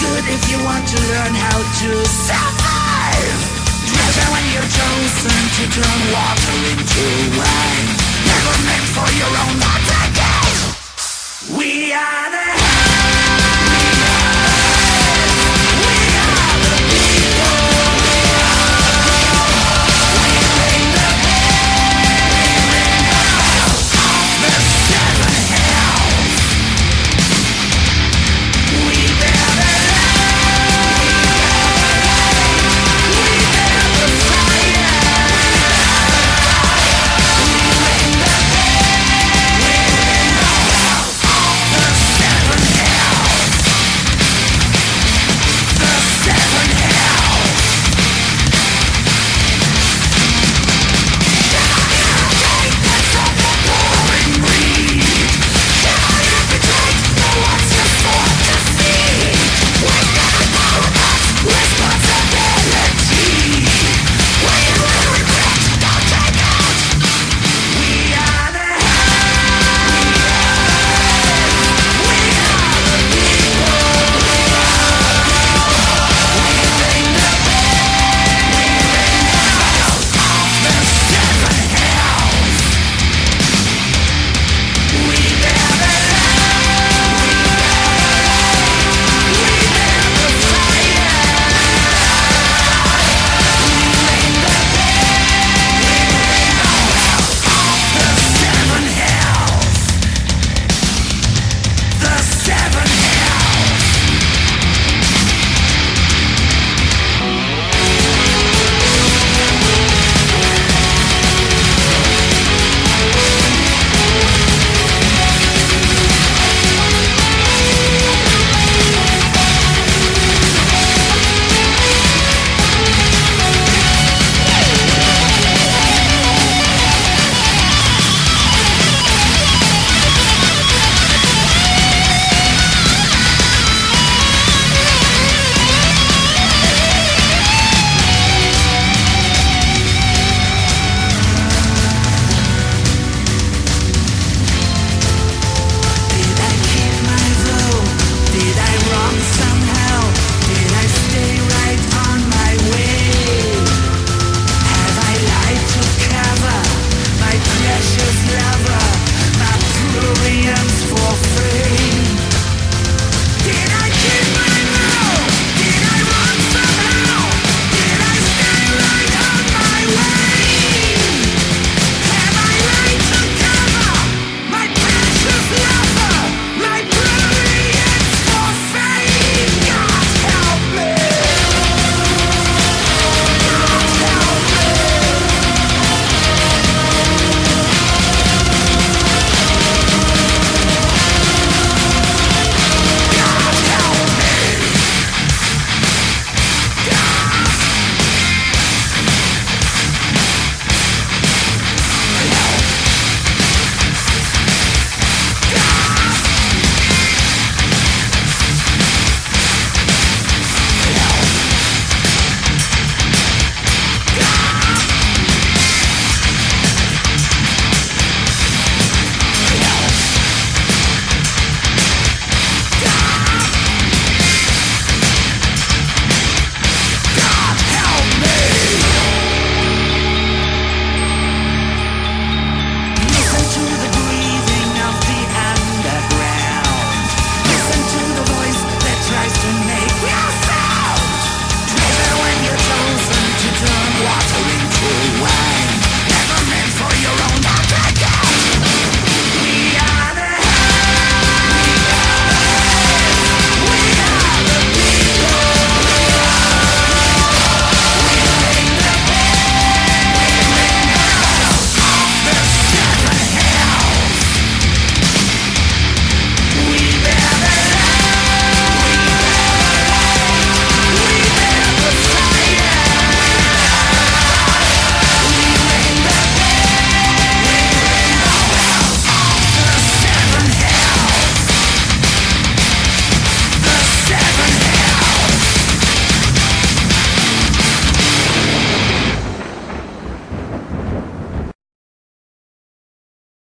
good if you want to learn how to survive. Driven when you're chosen to turn water into wine. Never meant for your own life.